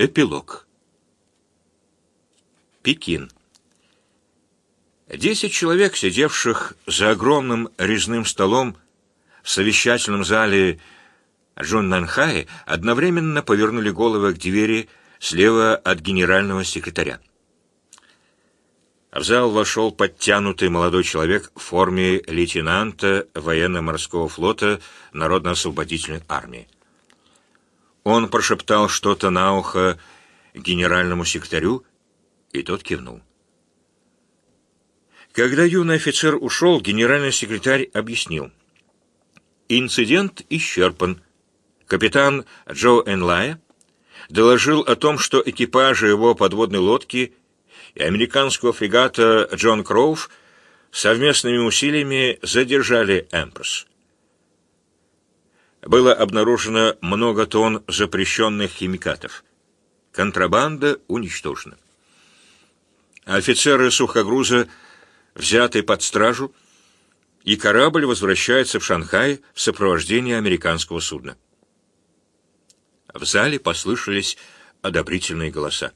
Эпилог. Пекин. Десять человек, сидевших за огромным резным столом в совещательном зале Джуннанхай, одновременно повернули головы к двери слева от генерального секретаря. В зал вошел подтянутый молодой человек в форме лейтенанта военно-морского флота Народно-освободительной армии. Он прошептал что-то на ухо генеральному секретарю, и тот кивнул. Когда юный офицер ушел, генеральный секретарь объяснил. Инцидент исчерпан. Капитан Джо Энлая доложил о том, что экипажи его подводной лодки и американского фрегата Джон Кроув совместными усилиями задержали «Эмпресс» было обнаружено много тонн запрещенных химикатов. Контрабанда уничтожена. Офицеры сухогруза взяты под стражу, и корабль возвращается в Шанхай в сопровождении американского судна. В зале послышались одобрительные голоса.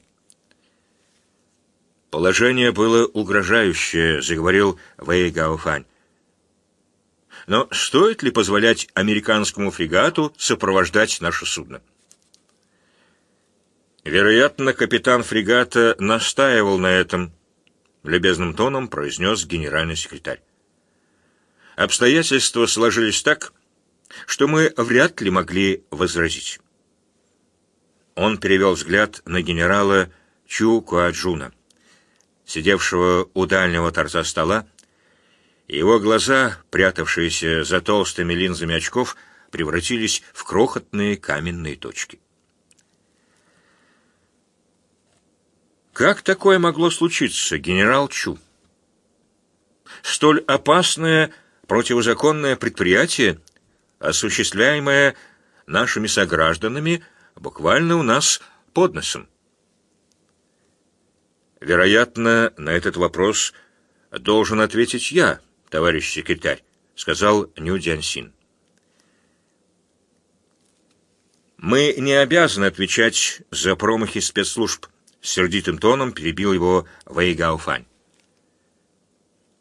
«Положение было угрожающее», — заговорил Вэй Гаофань. Но стоит ли позволять американскому фрегату сопровождать наше судно? Вероятно, капитан фрегата настаивал на этом, любезным тоном произнес генеральный секретарь. Обстоятельства сложились так, что мы вряд ли могли возразить. Он перевел взгляд на генерала Чу Куаджуна, сидевшего у дальнего торца стола его глаза, прятавшиеся за толстыми линзами очков, превратились в крохотные каменные точки. Как такое могло случиться, генерал Чу? Столь опасное противозаконное предприятие, осуществляемое нашими согражданами, буквально у нас под носом. Вероятно, на этот вопрос должен ответить я, товарищ секретарь», — сказал Ню Дянсин. «Мы не обязаны отвечать за промахи спецслужб», — сердитым тоном перебил его Вэй Гаофань.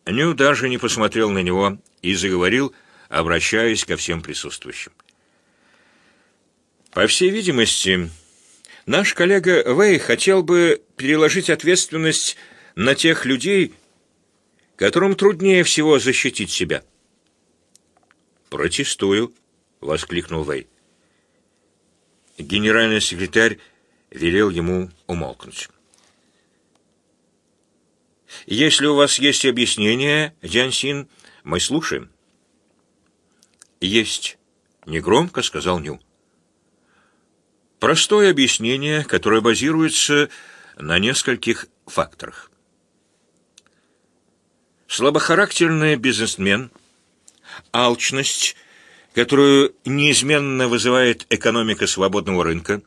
Ню даже не посмотрел на него и заговорил, обращаясь ко всем присутствующим. «По всей видимости, наш коллега Вэй хотел бы переложить ответственность на тех людей, которым труднее всего защитить себя. «Протестую», — воскликнул Вэй. Генеральный секретарь велел ему умолкнуть. «Если у вас есть объяснение, Дзянсин, мы слушаем». «Есть», — негромко сказал Ню. «Простое объяснение, которое базируется на нескольких факторах. Слабохарактерный бизнесмен, алчность, которую неизменно вызывает экономика свободного рынка,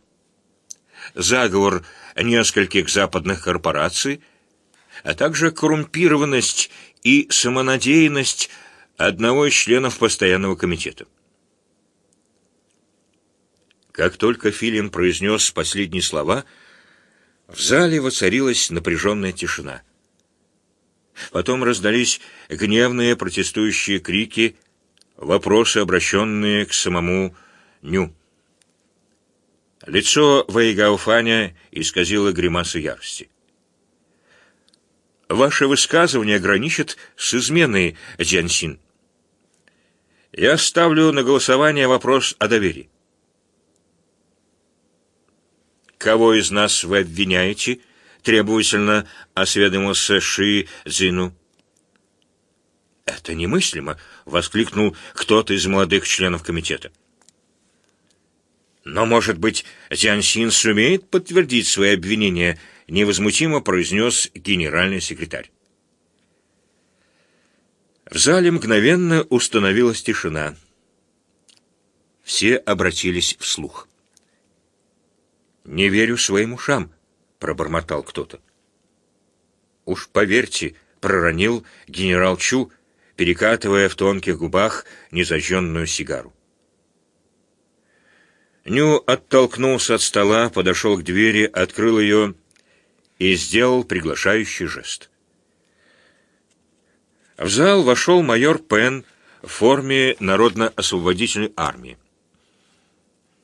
заговор нескольких западных корпораций, а также коррумпированность и самонадеянность одного из членов постоянного комитета. Как только Филин произнес последние слова, в зале воцарилась напряженная тишина. Потом раздались гневные протестующие крики, вопросы, обращенные к самому Ню. Лицо Вейгауфаня исказило гримасу ярости. «Ваше высказывание граничит с изменой, Дзянсин. Я ставлю на голосование вопрос о доверии. Кого из нас вы обвиняете?» Требовательно осведомился Ши Цзину. «Это немыслимо!» — воскликнул кто-то из молодых членов комитета. «Но, может быть, Син сумеет подтвердить свои обвинения?» — невозмутимо произнес генеральный секретарь. В зале мгновенно установилась тишина. Все обратились вслух. «Не верю своим ушам», — пробормотал кто-то. «Уж поверьте», — проронил генерал Чу, перекатывая в тонких губах незажженную сигару. Ню оттолкнулся от стола, подошел к двери, открыл ее и сделал приглашающий жест. В зал вошел майор Пен в форме Народно-освободительной армии.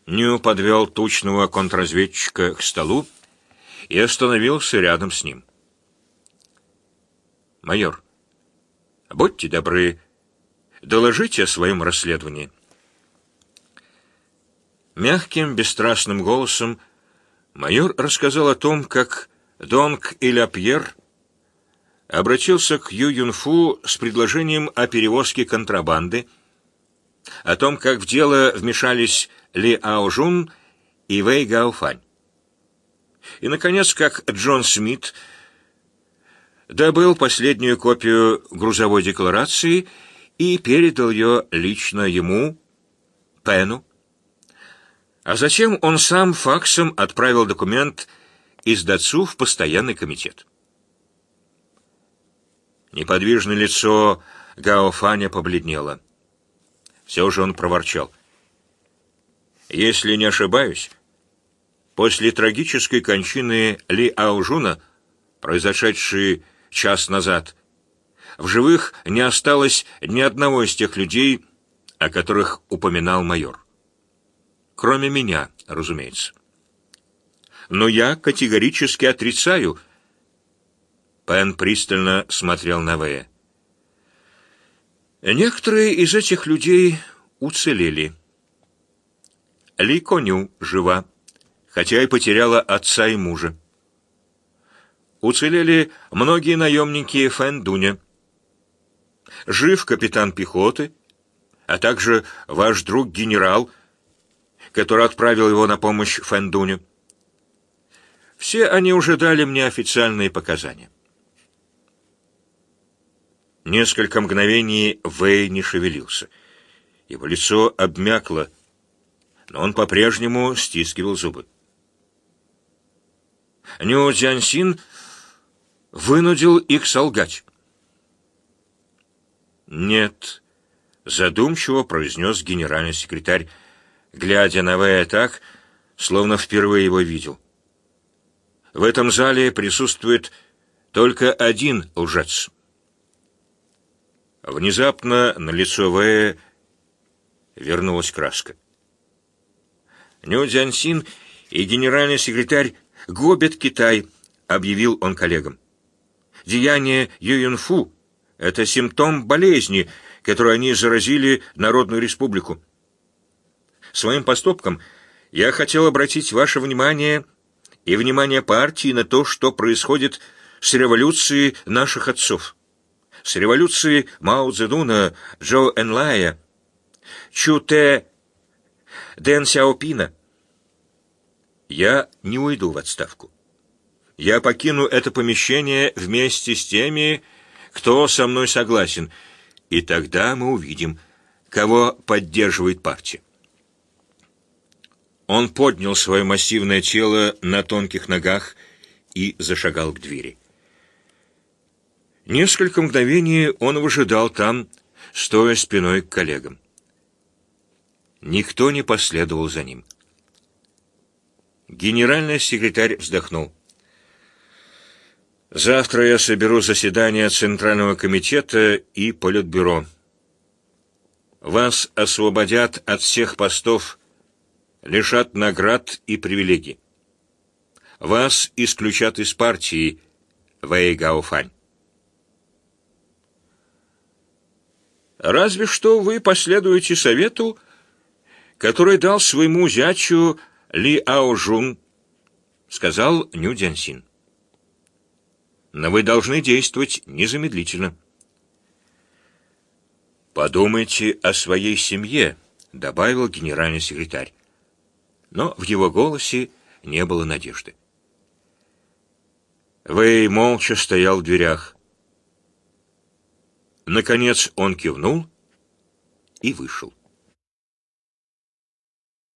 Ню подвел тучного контрразведчика к столу и остановился рядом с ним. «Майор, будьте добры, доложите о своем расследовании». Мягким, бесстрастным голосом майор рассказал о том, как Донг и Пьер обратился к Ю Юнфу с предложением о перевозке контрабанды, о том, как в дело вмешались Ли Аожун и Вэй Гаофань. И, наконец, как Джон Смит добыл последнюю копию грузовой декларации и передал ее лично ему, Пену, а затем он сам факсом отправил документ из ДАЦУ в постоянный комитет. Неподвижное лицо Гао Фаня побледнело. Все же он проворчал. «Если не ошибаюсь, после трагической кончины Ли Аужуна, произошедшей час назад, в живых не осталось ни одного из тех людей, о которых упоминал майор. Кроме меня, разумеется. Но я категорически отрицаю, — Пен пристально смотрел на Вэя. Некоторые из этих людей уцелели. Ли Коню жива, хотя и потеряла отца и мужа. Уцелели многие наемники Фэн Дуня. Жив капитан пехоты, а также ваш друг-генерал, который отправил его на помощь Фэн Дуню. Все они уже дали мне официальные показания. Несколько мгновений Вэй не шевелился. Его лицо обмякло, но он по-прежнему стискивал зубы. Ню Дзянсин вынудил их солгать. «Нет», — задумчиво произнес генеральный секретарь, глядя на Вэя так, словно впервые его видел. «В этом зале присутствует только один лжец». Внезапно на лицо Вэя вернулась краска. Ню Дзянсин и генеральный секретарь губят Китай, объявил он коллегам. Деяние Юнфу — это симптом болезни, которую они заразили Народную Республику. Своим поступком я хотел обратить ваше внимание и внимание партии на то, что происходит с революцией наших отцов с революции Мао Цзэдуна, Джо Энлая, Чу Тэ, Дэн Сяопина. Я не уйду в отставку. Я покину это помещение вместе с теми, кто со мной согласен, и тогда мы увидим, кого поддерживает партия. Он поднял свое массивное тело на тонких ногах и зашагал к двери. Несколько мгновений он выжидал там, стоя спиной к коллегам. Никто не последовал за ним. Генеральный секретарь вздохнул. «Завтра я соберу заседание Центрального комитета и Политбюро. Вас освободят от всех постов, лишат наград и привилегий. Вас исключат из партии Вэй Гаофань. Разве что вы последуете совету, который дал своему зятю Ли Аожун, сказал Ню Дзянсин. Но вы должны действовать незамедлительно. Подумайте о своей семье, добавил генеральный секретарь. Но в его голосе не было надежды. Вэй молча стоял в дверях. Наконец он кивнул и вышел.